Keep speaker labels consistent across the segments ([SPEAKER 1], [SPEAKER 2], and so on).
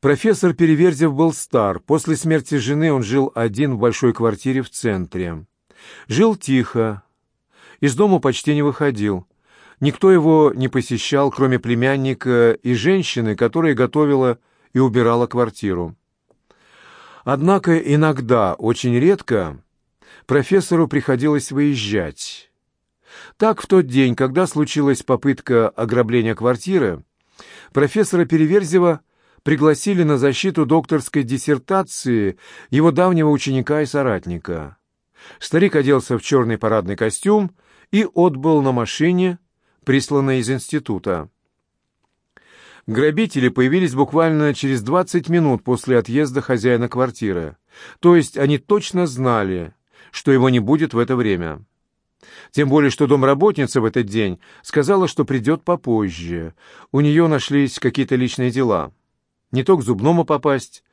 [SPEAKER 1] Профессор Переверзев был стар. После смерти жены он жил один в большой квартире в центре. Жил тихо. Из дома почти не выходил. Никто его не посещал, кроме племянника и женщины, которая готовила и убирала квартиру. Однако иногда, очень редко, профессору приходилось выезжать. Так в тот день, когда случилась попытка ограбления квартиры, профессора Переверзева пригласили на защиту докторской диссертации его давнего ученика и соратника. Старик оделся в черный парадный костюм и отбыл на машине, присланной из института. Грабители появились буквально через 20 минут после отъезда хозяина квартиры. То есть они точно знали, что его не будет в это время. Тем более, что домработница в этот день сказала, что придет попозже. У нее нашлись какие-то личные дела. Не то к зубному попасть,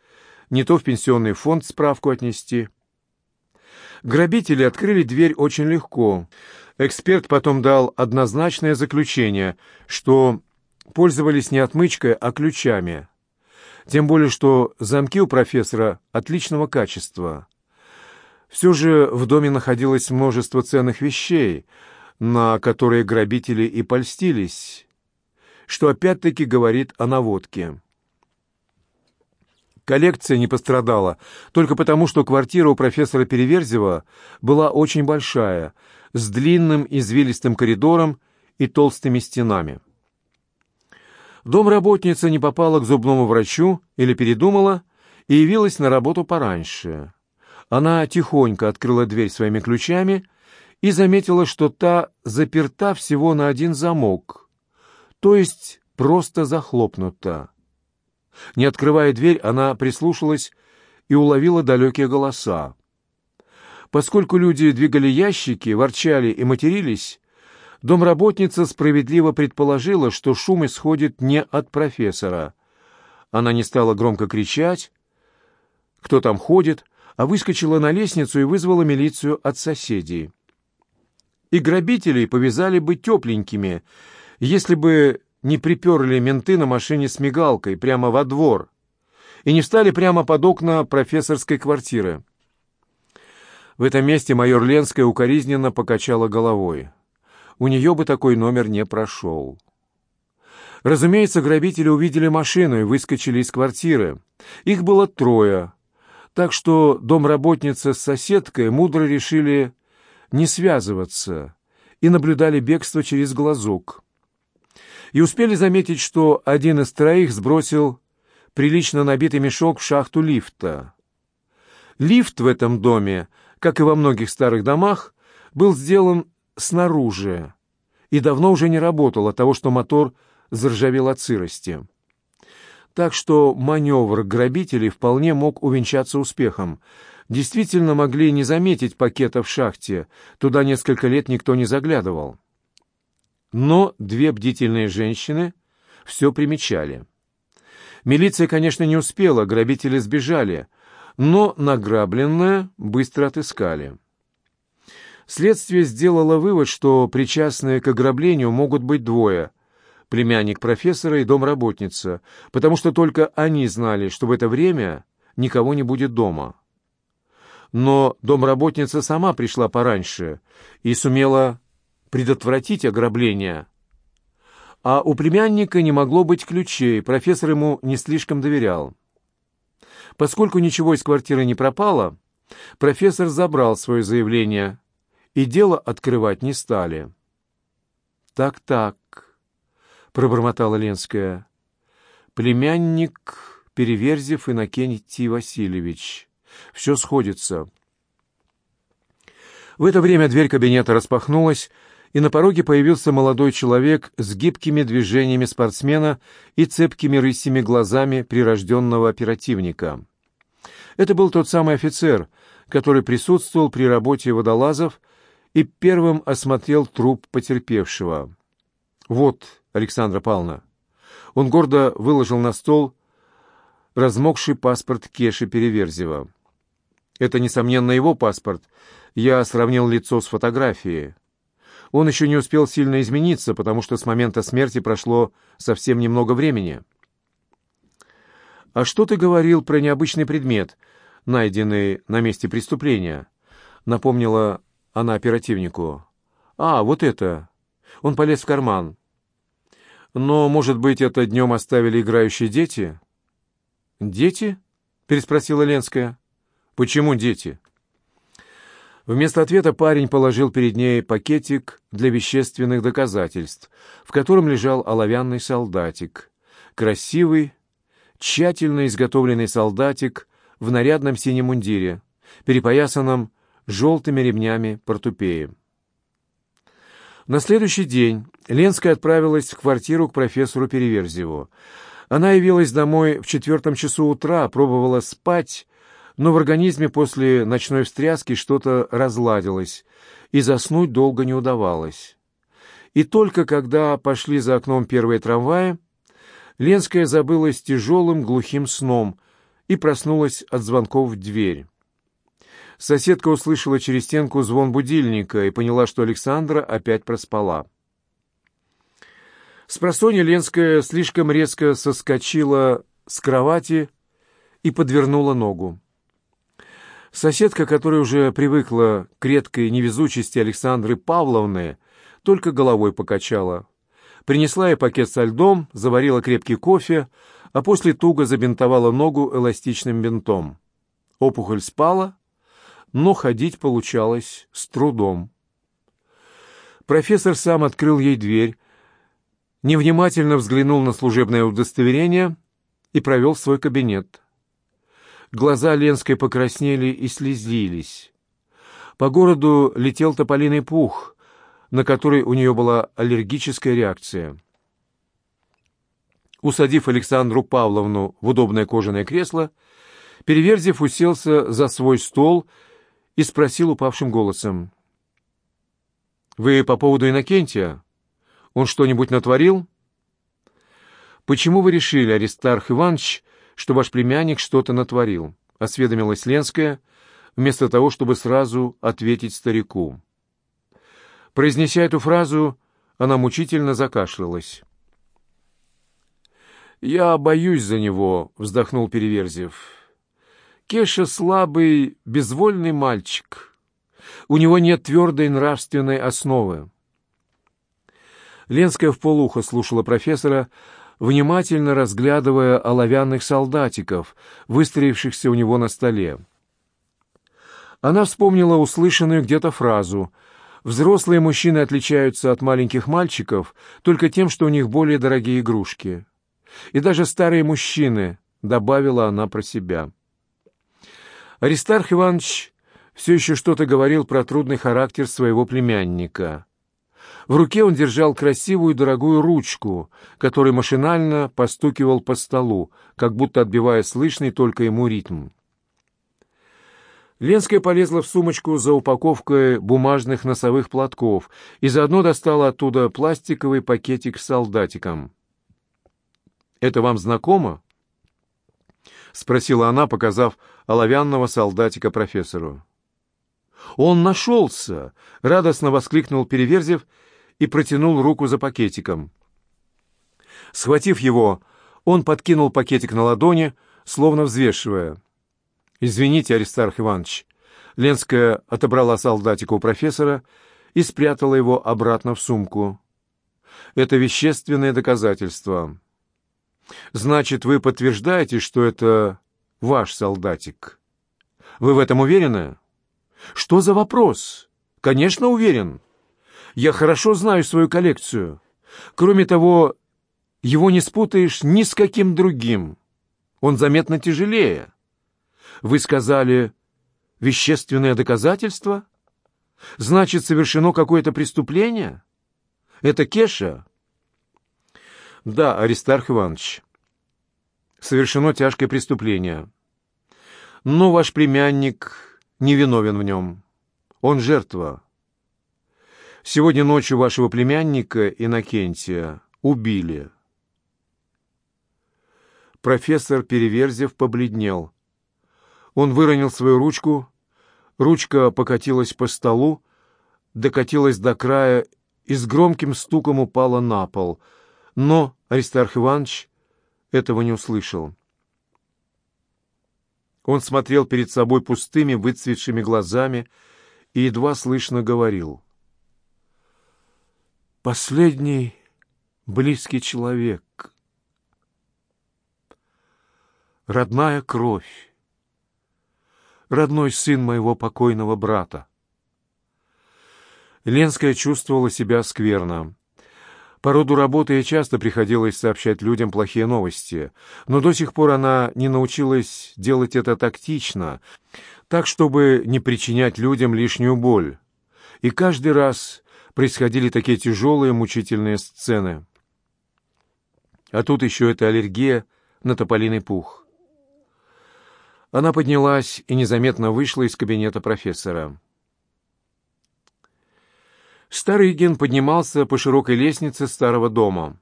[SPEAKER 1] не то в пенсионный фонд справку отнести. Грабители открыли дверь очень легко. Эксперт потом дал однозначное заключение, что пользовались не отмычкой, а ключами. Тем более, что замки у профессора отличного качества. Все же в доме находилось множество ценных вещей, на которые грабители и польстились, что опять-таки говорит о наводке. Коллекция не пострадала, только потому, что квартира у профессора Переверзева была очень большая, с длинным извилистым коридором и толстыми стенами. Домработница не попала к зубному врачу или передумала и явилась на работу пораньше. Она тихонько открыла дверь своими ключами и заметила, что та заперта всего на один замок, то есть просто захлопнута. Не открывая дверь, она прислушалась и уловила далекие голоса. Поскольку люди двигали ящики, ворчали и матерились, домработница справедливо предположила, что шум исходит не от профессора. Она не стала громко кричать, кто там ходит, а выскочила на лестницу и вызвала милицию от соседей. И грабителей повязали бы тепленькими, если бы не приперли менты на машине с мигалкой прямо во двор и не встали прямо под окна профессорской квартиры. В этом месте майор Ленская укоризненно покачала головой. У нее бы такой номер не прошел. Разумеется, грабители увидели машину и выскочили из квартиры. Их было трое, так что домработница с соседкой мудро решили не связываться и наблюдали бегство через глазок и успели заметить, что один из троих сбросил прилично набитый мешок в шахту лифта. Лифт в этом доме, как и во многих старых домах, был сделан снаружи и давно уже не работал от того, что мотор заржавел от сырости. Так что маневр грабителей вполне мог увенчаться успехом. Действительно могли не заметить пакета в шахте, туда несколько лет никто не заглядывал. Но две бдительные женщины все примечали. Милиция, конечно, не успела, грабители сбежали, но награбленное быстро отыскали. Следствие сделало вывод, что причастные к ограблению могут быть двое – племянник профессора и домработница, потому что только они знали, что в это время никого не будет дома. Но домработница сама пришла пораньше и сумела предотвратить ограбление. А у племянника не могло быть ключей, профессор ему не слишком доверял. Поскольку ничего из квартиры не пропало, профессор забрал свое заявление, и дело открывать не стали. «Так-так», — пробормотала Ленская, — «племянник Переверзев Иннокентий Васильевич. Все сходится». В это время дверь кабинета распахнулась, и на пороге появился молодой человек с гибкими движениями спортсмена и цепкими рысими глазами прирожденного оперативника. Это был тот самый офицер, который присутствовал при работе водолазов и первым осмотрел труп потерпевшего. «Вот, Александра Павловна». Он гордо выложил на стол размокший паспорт Кеши Переверзева. Это, несомненно, его паспорт. Я сравнил лицо с фотографией. Он еще не успел сильно измениться, потому что с момента смерти прошло совсем немного времени. «А что ты говорил про необычный предмет, найденный на месте преступления?» — напомнила она оперативнику. «А, вот это!» Он полез в карман. «Но, может быть, это днем оставили играющие дети?» «Дети?» — переспросила Ленская. «Почему дети?» Вместо ответа парень положил перед ней пакетик для вещественных доказательств, в котором лежал оловянный солдатик. Красивый, тщательно изготовленный солдатик в нарядном синем мундире, перепоясанном желтыми ремнями портупеи. На следующий день Ленская отправилась в квартиру к профессору Переверзеву. Она явилась домой в четвертом часу утра, пробовала спать, но в организме после ночной встряски что-то разладилось, и заснуть долго не удавалось. И только когда пошли за окном первые трамваи, Ленская забылась тяжелым глухим сном и проснулась от звонков в дверь. Соседка услышала через стенку звон будильника и поняла, что Александра опять проспала. Спросонья Ленская слишком резко соскочила с кровати и подвернула ногу. Соседка, которая уже привыкла к редкой невезучести Александры Павловны, только головой покачала. Принесла ей пакет со льдом, заварила крепкий кофе, а после туго забинтовала ногу эластичным бинтом. Опухоль спала, но ходить получалось с трудом. Профессор сам открыл ей дверь, невнимательно взглянул на служебное удостоверение и провел в свой кабинет. Глаза Ленской покраснели и слезились. По городу летел тополиный пух, на который у нее была аллергическая реакция. Усадив Александру Павловну в удобное кожаное кресло, Переверзев уселся за свой стол и спросил упавшим голосом. «Вы по поводу Иннокентия? Он что-нибудь натворил?» «Почему вы решили, Аристарх Иванович, что ваш племянник что-то натворил?» — осведомилась Ленская, вместо того, чтобы сразу ответить старику. Произнеся эту фразу, она мучительно закашлялась. «Я боюсь за него», — вздохнул Переверзев. Кеша слабый, безвольный мальчик. У него нет твердой нравственной основы. Ленская в полухо слушала профессора, внимательно разглядывая оловянных солдатиков, выстроившихся у него на столе. Она вспомнила услышанную где-то фразу «Взрослые мужчины отличаются от маленьких мальчиков только тем, что у них более дорогие игрушки». И даже старые мужчины, добавила она про себя. Аристарх Иванович все еще что-то говорил про трудный характер своего племянника. В руке он держал красивую дорогую ручку, которой машинально постукивал по столу, как будто отбивая слышный только ему ритм. Ленская полезла в сумочку за упаковкой бумажных носовых платков и заодно достала оттуда пластиковый пакетик с солдатиком. «Это вам знакомо?» — спросила она, показав оловянного солдатика профессору. «Он нашелся!» — радостно воскликнул Переверзев и протянул руку за пакетиком. Схватив его, он подкинул пакетик на ладони, словно взвешивая. «Извините, Аристарх Иванович». Ленская отобрала солдатика у профессора и спрятала его обратно в сумку. «Это вещественное доказательство. Значит, вы подтверждаете, что это ваш солдатик? Вы в этом уверены? Что за вопрос? Конечно, уверен. Я хорошо знаю свою коллекцию. Кроме того, его не спутаешь ни с каким другим. Он заметно тяжелее. Вы сказали «вещественное доказательство»? Значит, совершено какое-то преступление? Это Кеша? Да, Аристарх Иванович, совершено тяжкое преступление. Но ваш племянник невиновен в нем. Он жертва. Сегодня ночью вашего племянника Иннокентия убили. Профессор Переверзев побледнел. Он выронил свою ручку, ручка покатилась по столу, докатилась до края и с громким стуком упала на пол — но Аристарх Иванович этого не услышал. Он смотрел перед собой пустыми, выцветшими глазами и едва слышно говорил. «Последний близкий человек, родная кровь, родной сын моего покойного брата». Ленская чувствовала себя скверно. По роду работы ей часто приходилось сообщать людям плохие новости, но до сих пор она не научилась делать это тактично, так, чтобы не причинять людям лишнюю боль. И каждый раз происходили такие тяжелые, мучительные сцены. А тут еще эта аллергия на тополиный пух. Она поднялась и незаметно вышла из кабинета профессора. Старыгин поднимался по широкой лестнице старого дома.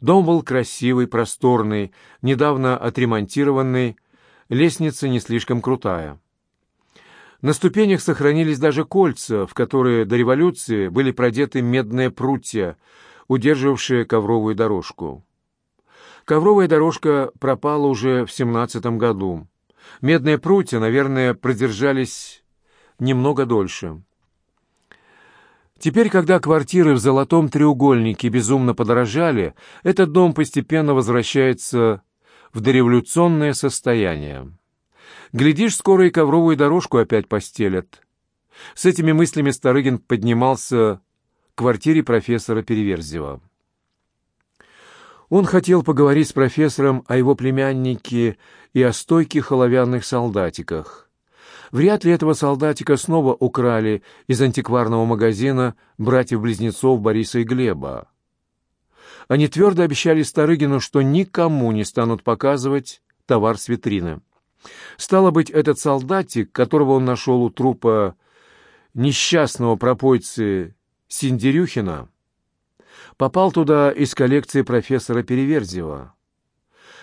[SPEAKER 1] Дом был красивый, просторный, недавно отремонтированный, лестница не слишком крутая. На ступенях сохранились даже кольца, в которые до революции были продеты медные прутья, удерживавшие ковровую дорожку. Ковровая дорожка пропала уже в семнадцатом году. Медные прутья, наверное, продержались немного дольше. Теперь, когда квартиры в золотом треугольнике безумно подорожали, этот дом постепенно возвращается в дореволюционное состояние. Глядишь, скоро и ковровую дорожку опять постелят. С этими мыслями Старыгин поднимался к квартире профессора Переверзева. Он хотел поговорить с профессором о его племяннике и о стойких оловянных солдатиках. Вряд ли этого солдатика снова украли из антикварного магазина братьев-близнецов Бориса и Глеба. Они твердо обещали Старыгину, что никому не станут показывать товар с витрины. Стало быть, этот солдатик, которого он нашел у трупа несчастного пропойцы Синдерюхина, попал туда из коллекции профессора Переверзева.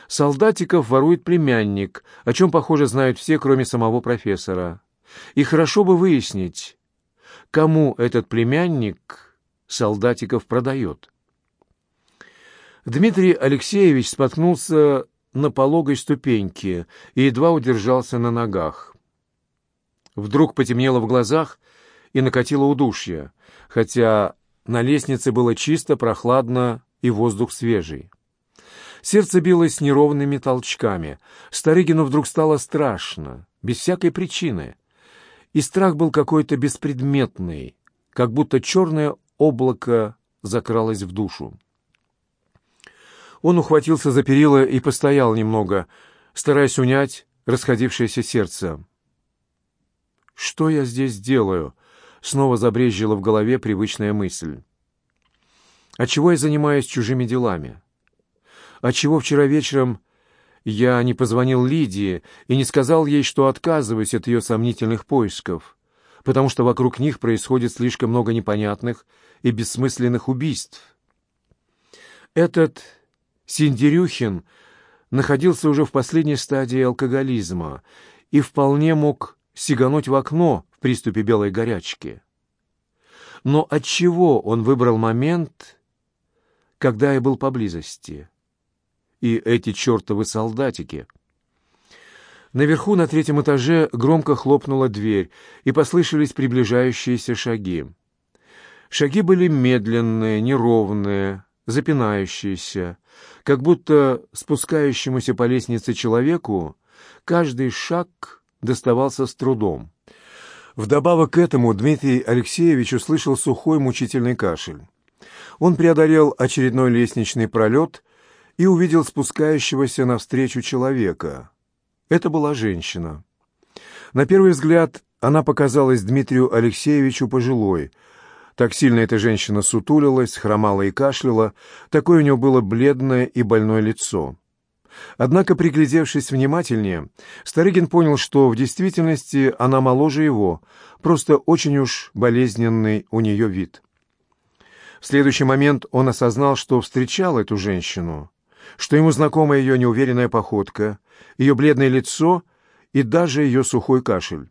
[SPEAKER 1] Солдатиков ворует племянник, о чем, похоже, знают все, кроме самого профессора. И хорошо бы выяснить, кому этот племянник солдатиков продает. Дмитрий Алексеевич споткнулся на пологой ступеньке и едва удержался на ногах. Вдруг потемнело в глазах и накатило удушье, хотя на лестнице было чисто, прохладно и воздух свежий. Сердце билось неровными толчками. Старыгину вдруг стало страшно, без всякой причины. И страх был какой-то беспредметный, как будто черное облако закралось в душу. Он ухватился за перила и постоял немного, стараясь унять расходившееся сердце. «Что я здесь делаю?» — снова забрезжила в голове привычная мысль. «А чего я занимаюсь чужими делами?» отчего вчера вечером я не позвонил Лидии и не сказал ей, что отказываюсь от ее сомнительных поисков, потому что вокруг них происходит слишком много непонятных и бессмысленных убийств. Этот Синдерюхин находился уже в последней стадии алкоголизма и вполне мог сигануть в окно в приступе белой горячки. Но отчего он выбрал момент, когда я был поблизости? и эти чертовы солдатики. Наверху на третьем этаже громко хлопнула дверь, и послышались приближающиеся шаги. Шаги были медленные, неровные, запинающиеся, как будто спускающемуся по лестнице человеку каждый шаг доставался с трудом. Вдобавок к этому Дмитрий Алексеевич услышал сухой мучительный кашель. Он преодолел очередной лестничный пролет и увидел спускающегося навстречу человека. Это была женщина. На первый взгляд она показалась Дмитрию Алексеевичу пожилой. Так сильно эта женщина сутулилась, хромала и кашляла, такое у нее было бледное и больное лицо. Однако, приглядевшись внимательнее, Старыгин понял, что в действительности она моложе его, просто очень уж болезненный у нее вид. В следующий момент он осознал, что встречал эту женщину что ему знакома ее неуверенная походка, ее бледное лицо и даже ее сухой кашель.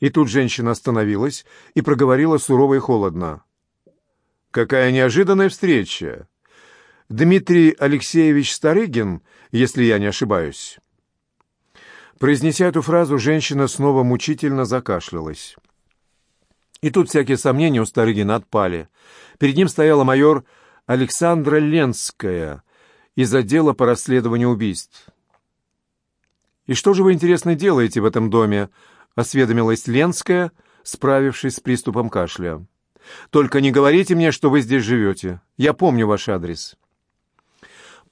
[SPEAKER 1] И тут женщина остановилась и проговорила сурово и холодно. «Какая неожиданная встреча! Дмитрий Алексеевич Старыгин, если я не ошибаюсь». Произнеся эту фразу, женщина снова мучительно закашлялась. И тут всякие сомнения у Старыгина отпали. Перед ним стояла майор Александра Ленская из отдела по расследованию убийств. «И что же вы, интересно, делаете в этом доме?» — осведомилась Ленская, справившись с приступом кашля. «Только не говорите мне, что вы здесь живете. Я помню ваш адрес».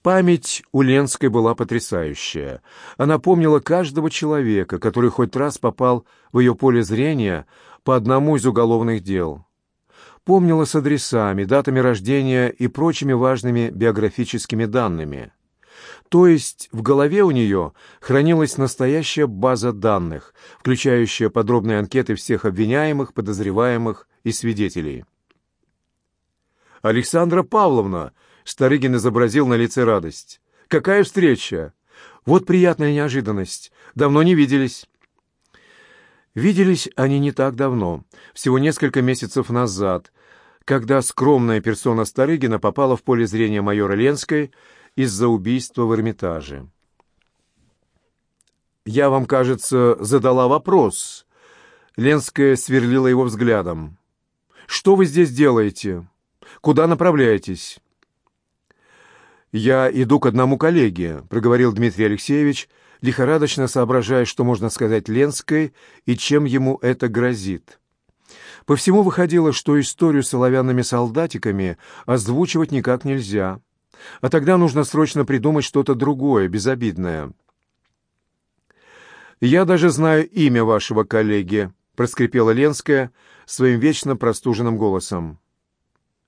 [SPEAKER 1] Память у Ленской была потрясающая. Она помнила каждого человека, который хоть раз попал в ее поле зрения по одному из уголовных дел. Помнила с адресами, датами рождения и прочими важными биографическими данными. То есть в голове у нее хранилась настоящая база данных, включающая подробные анкеты всех обвиняемых, подозреваемых и свидетелей. «Александра Павловна!» — Старыгин изобразил на лице радость. «Какая встреча! Вот приятная неожиданность. Давно не виделись». Виделись они не так давно, всего несколько месяцев назад, когда скромная персона Старыгина попала в поле зрения майора Ленской из-за убийства в Эрмитаже. «Я вам, кажется, задала вопрос». Ленская сверлила его взглядом. «Что вы здесь делаете? Куда направляетесь?» «Я иду к одному коллеге», — проговорил Дмитрий Алексеевич, лихорадочно соображая, что можно сказать Ленской и чем ему это грозит. По всему выходило, что историю с оловянными солдатиками озвучивать никак нельзя, а тогда нужно срочно придумать что-то другое, безобидное. «Я даже знаю имя вашего коллеги», — проскрипела Ленская своим вечно простуженным голосом.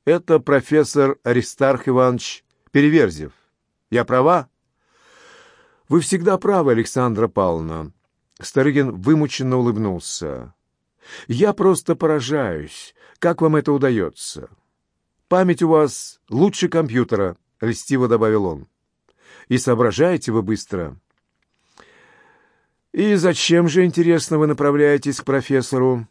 [SPEAKER 1] «Это профессор Аристарх Иванович Переверзев. Я права?» «Вы всегда правы, Александра Павловна». Старыгин вымученно улыбнулся. «Я просто поражаюсь. Как вам это удается? Память у вас лучше компьютера», — льстиво добавил он. «И соображаете вы быстро». «И зачем же, интересно, вы направляетесь к профессору?»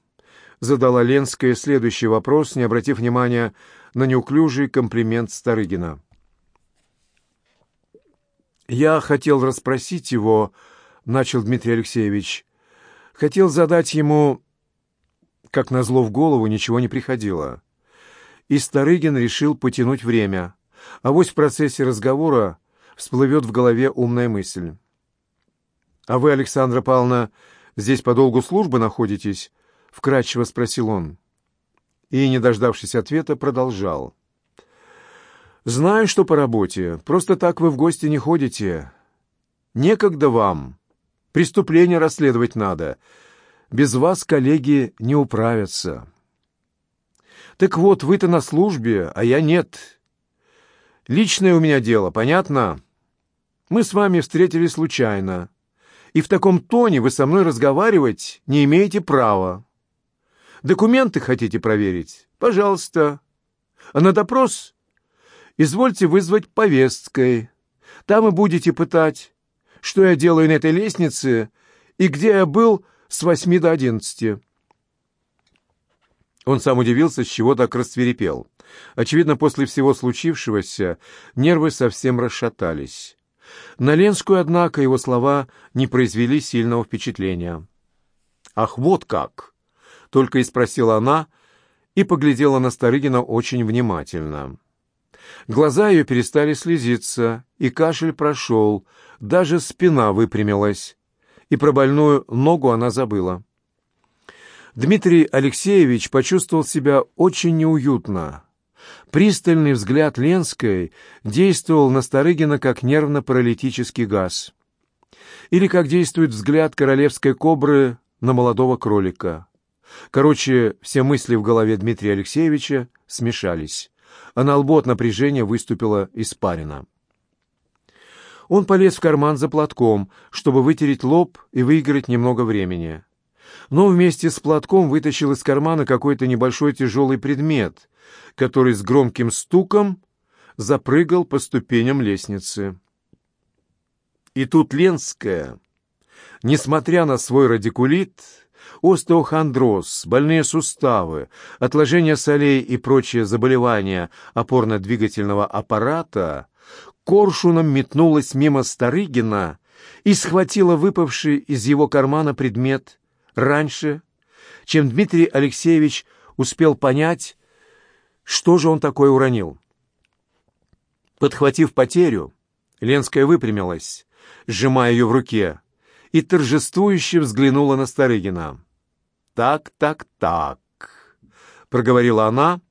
[SPEAKER 1] Задала Ленская следующий вопрос, не обратив внимания на неуклюжий комплимент Старыгина. «Я хотел расспросить его», — начал Дмитрий Алексеевич. «Хотел задать ему...» Как назло в голову ничего не приходило. И Старыгин решил потянуть время. А вот в процессе разговора всплывет в голове умная мысль. «А вы, Александра Павловна, здесь по долгу службы находитесь?» — вкратчиво спросил он. И, не дождавшись ответа, продолжал. Знаю, что по работе. Просто так вы в гости не ходите. Некогда вам. Преступление расследовать надо. Без вас коллеги не управятся. Так вот, вы-то на службе, а я нет. Личное у меня дело, понятно? Мы с вами встретились случайно. И в таком тоне вы со мной разговаривать не имеете права. Документы хотите проверить? Пожалуйста. А на допрос извольте вызвать повесткой. Там и будете пытать, что я делаю на этой лестнице и где я был с восьми до одиннадцати». Он сам удивился, с чего так расцвирепел. Очевидно, после всего случившегося нервы совсем расшатались. На Ленскую, однако, его слова не произвели сильного впечатления. «Ах, вот как!» — только и спросила она и поглядела на Старыгина очень внимательно. Глаза ее перестали слезиться, и кашель прошел, даже спина выпрямилась, и про больную ногу она забыла. Дмитрий Алексеевич почувствовал себя очень неуютно. Пристальный взгляд Ленской действовал на Старыгина как нервно-паралитический газ. Или как действует взгляд королевской кобры на молодого кролика. Короче, все мысли в голове Дмитрия Алексеевича смешались а на лбу от напряжения выступила испарина. Он полез в карман за платком, чтобы вытереть лоб и выиграть немного времени. Но вместе с платком вытащил из кармана какой-то небольшой тяжелый предмет, который с громким стуком запрыгал по ступеням лестницы. И тут Ленская, несмотря на свой радикулит, остеохондроз, больные суставы, отложение солей и прочие заболевания опорно-двигательного аппарата, коршуном метнулась мимо Старыгина и схватила выпавший из его кармана предмет раньше, чем Дмитрий Алексеевич успел понять, что же он такое уронил. Подхватив потерю, Ленская выпрямилась, сжимая ее в руке, и торжествующе взглянула на Старыгина. «Так, так, так», — проговорила она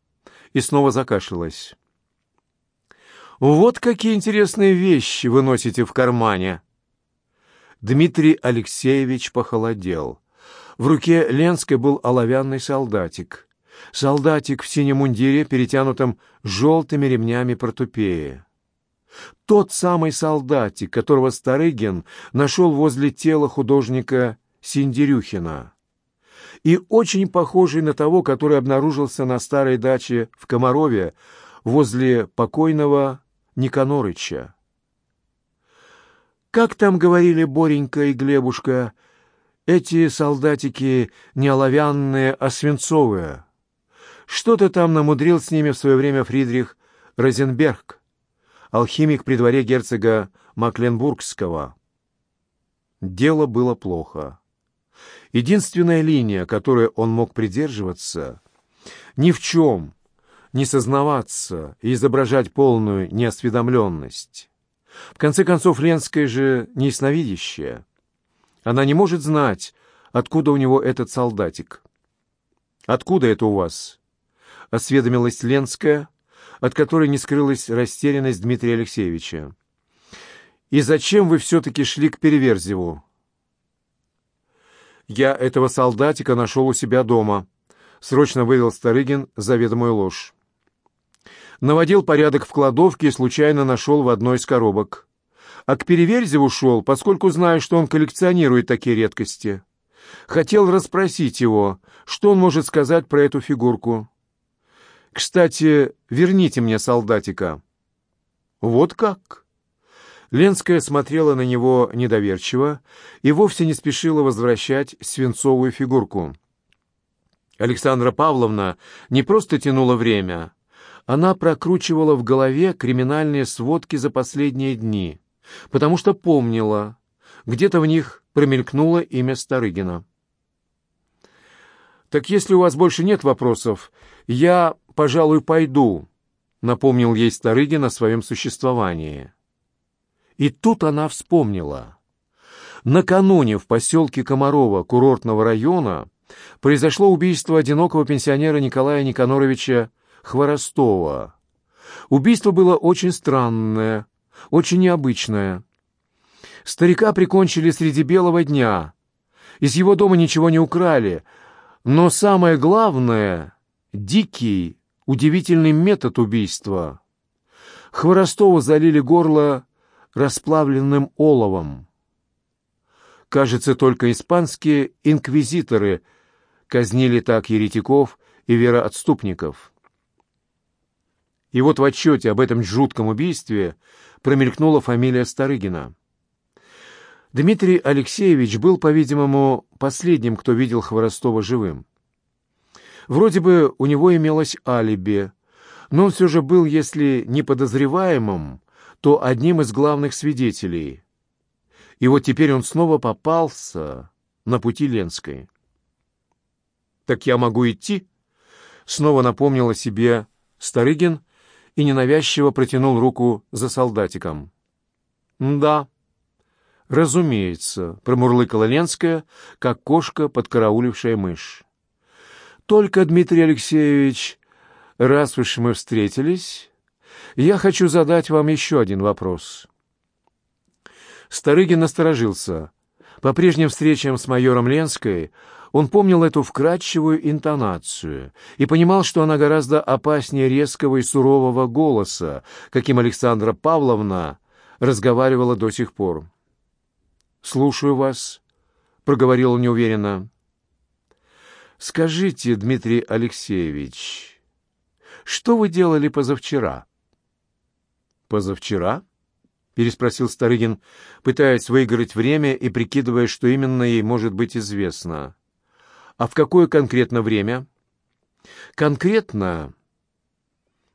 [SPEAKER 1] и снова закашлялась. «Вот какие интересные вещи вы носите в кармане!» Дмитрий Алексеевич похолодел. В руке Ленской был оловянный солдатик. Солдатик в синем мундире, перетянутом желтыми ремнями портупеи. Тот самый солдатик, которого Старыгин нашел возле тела художника Синдерюхина. И очень похожий на того, который обнаружился на старой даче в Комарове возле покойного Никанорыча. Как там говорили Боренька и Глебушка, эти солдатики не оловянные, а свинцовые. Что-то там намудрил с ними в свое время Фридрих Розенберг, алхимик при дворе герцога Макленбургского. Дело было плохо. Единственная линия, которой он мог придерживаться, ни в чем не сознаваться и изображать полную неосведомленность. В конце концов, Ленская же не ясновидящая. Она не может знать, откуда у него этот солдатик. «Откуда это у вас?» — осведомилась Ленская, от которой не скрылась растерянность Дмитрия Алексеевича. «И зачем вы все-таки шли к Переверзеву?» «Я этого солдатика нашел у себя дома», — срочно вывел Старыгин заведомую ложь наводил порядок в кладовке и случайно нашел в одной из коробок. А к Переверзеву шел, поскольку знаю, что он коллекционирует такие редкости. Хотел расспросить его, что он может сказать про эту фигурку. «Кстати, верните мне солдатика». «Вот как?» Ленская смотрела на него недоверчиво и вовсе не спешила возвращать свинцовую фигурку. Александра Павловна не просто тянула время, она прокручивала в голове криминальные сводки за последние дни, потому что помнила, где-то в них промелькнуло имя Старыгина. «Так если у вас больше нет вопросов, я, пожалуй, пойду», — напомнил ей Старыгин о своем существовании. И тут она вспомнила. Накануне в поселке Комарова курортного района произошло убийство одинокого пенсионера Николая Никаноровича Хворостова. Убийство было очень странное, очень необычное. Старика прикончили среди белого дня. Из его дома ничего не украли, но самое главное — дикий, удивительный метод убийства. Хворостова залили горло расплавленным оловом. Кажется, только испанские инквизиторы казнили так еретиков и вероотступников. И вот в отчете об этом жутком убийстве промелькнула фамилия Старыгина. Дмитрий Алексеевич был, по-видимому, последним, кто видел Хворостова живым. Вроде бы у него имелось алиби, но он все же был, если не подозреваемым, то одним из главных свидетелей. И вот теперь он снова попался на пути Ленской. «Так я могу идти?» — снова напомнил о себе Старыгин — и ненавязчиво протянул руку за солдатиком. «Да, разумеется», — промурлыкала Ленская, как кошка, подкараулившая мышь. «Только, Дмитрий Алексеевич, раз уж мы встретились, я хочу задать вам еще один вопрос». Старыгин насторожился. По прежним встречам с майором Ленской он помнил эту вкрадчивую интонацию и понимал, что она гораздо опаснее резкого и сурового голоса, каким Александра Павловна разговаривала до сих пор. «Слушаю вас», — проговорил он неуверенно. «Скажите, Дмитрий Алексеевич, что вы делали позавчера?» «Позавчера?» — переспросил Старыгин, пытаясь выиграть время и прикидывая, что именно ей может быть известно. А в какое конкретно время? Конкретно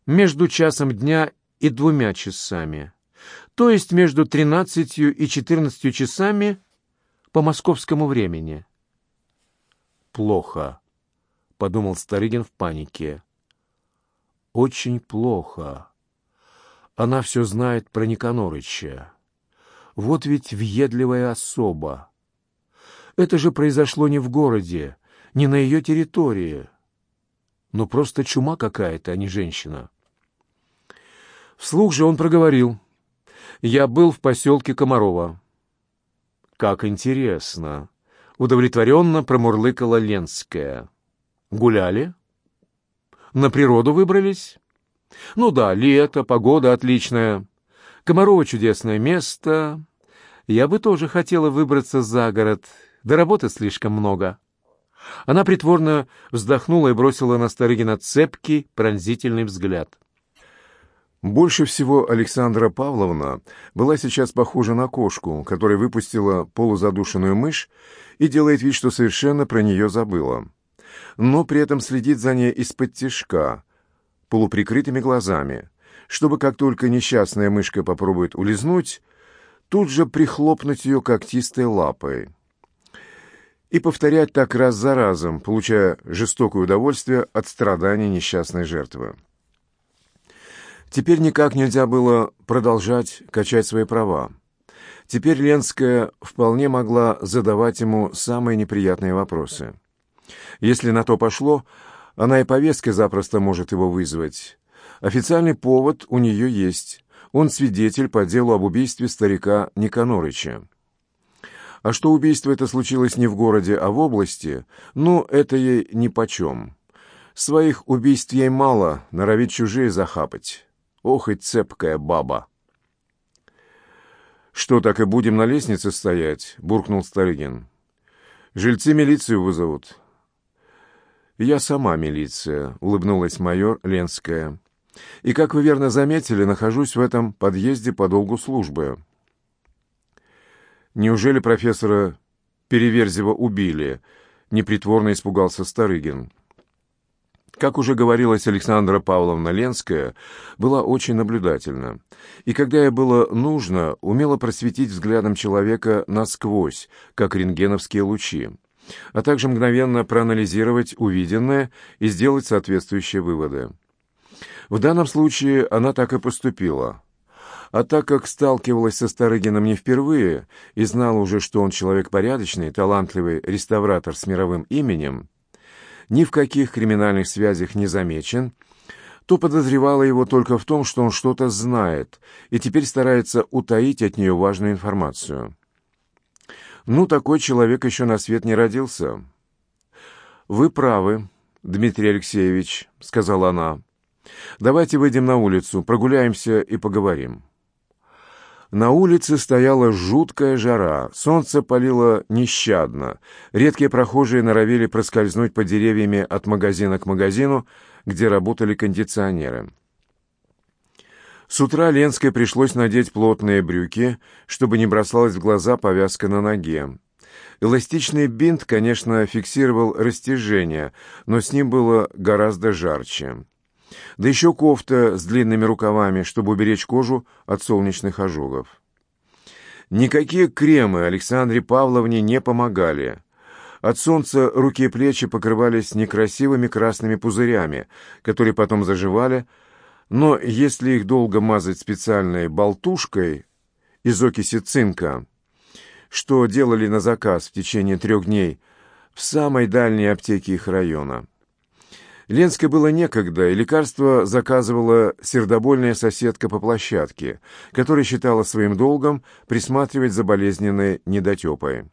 [SPEAKER 1] между часом дня и двумя часами. то есть между тринадцатью и четырнадцатью часами по московскому времени. «Плохо», — подумал Старыгин в панике. «Очень плохо. Она все знает про Никанорыча. Вот ведь въедливая особа. Это же произошло не в городе, не на ее территории. Ну, просто чума какая-то, а не женщина». Вслух же он проговорил. «Я был в поселке Комарова». «Как интересно!» — удовлетворенно промурлыкала Ленская. «Гуляли?» «На природу выбрались?» «Ну да, лето, погода отличная. Комарово чудесное место. Я бы тоже хотела выбраться за город, да работы слишком много». Она притворно вздохнула и бросила на Старыгина цепкий, пронзительный взгляд. Больше всего Александра Павловна была сейчас похожа на кошку, которая выпустила полузадушенную мышь и делает вид, что совершенно про нее забыла. Но при этом следит за ней из-под тишка, полуприкрытыми глазами, чтобы как только несчастная мышка попробует улизнуть, тут же прихлопнуть ее когтистой лапой. И повторять так раз за разом, получая жестокое удовольствие от страданий несчастной жертвы. Теперь никак нельзя было продолжать качать свои права. Теперь Ленская вполне могла задавать ему самые неприятные вопросы. Если на то пошло, она и повесткой запросто может его вызвать. Официальный повод у нее есть. Он свидетель по делу об убийстве старика Никанорыча. А что убийство это случилось не в городе, а в области, ну, это ей нипочем. Своих убийств ей мало, норовит чужие захапать. Ох и цепкая баба! «Что, так и будем на лестнице стоять?» — буркнул Старыгин. «Жильцы милицию вызовут». «Я сама милиция», — улыбнулась майор Ленская. «И, как вы верно заметили, нахожусь в этом подъезде по долгу службы». «Неужели профессора Переверзева убили?» — непритворно испугался Старыгин. Как уже говорилось, Александра Павловна Ленская была очень наблюдательна, и когда ей было нужно, умела просветить взглядом человека насквозь, как рентгеновские лучи, а также мгновенно проанализировать увиденное и сделать соответствующие выводы. В данном случае она так и поступила. А так как сталкивалась со Старыгином не впервые и знала уже, что он человек порядочный, талантливый реставратор с мировым именем, ни в каких криминальных связях не замечен, то подозревала его только в том, что он что-то знает и теперь старается утаить от нее важную информацию. Ну, такой человек еще на свет не родился. «Вы правы, Дмитрий Алексеевич», — сказала она. «Давайте выйдем на улицу, прогуляемся и поговорим». На улице стояла жуткая жара, солнце палило нещадно, редкие прохожие норовили проскользнуть под деревьями от магазина к магазину, где работали кондиционеры. С утра Ленской пришлось надеть плотные брюки, чтобы не бросалась в глаза повязка на ноге. Эластичный бинт, конечно, фиксировал растяжение, но с ним было гораздо жарче. Да еще кофта с длинными рукавами, чтобы уберечь кожу от солнечных ожогов. Никакие кремы Александре Павловне не помогали. От солнца руки и плечи покрывались некрасивыми красными пузырями, которые потом заживали, но если их долго мазать специальной болтушкой из окиси цинка, что делали на заказ в течение трех дней в самой дальней аптеке их района, Ленской было некогда, и лекарство заказывала сердобольная соседка по площадке, которая считала своим долгом присматривать за болезненной недотепой.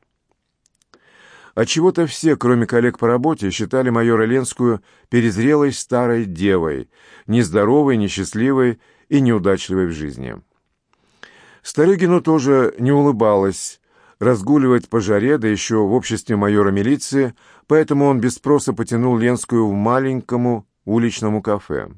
[SPEAKER 1] Отчего-то все, кроме коллег по работе, считали майора Ленскую перезрелой старой девой, нездоровой, несчастливой и неудачливой в жизни. Старыгину тоже не улыбалась, разгуливать по жаре, да еще в обществе майора милиции, поэтому он без спроса потянул Ленскую в маленькому уличному кафе.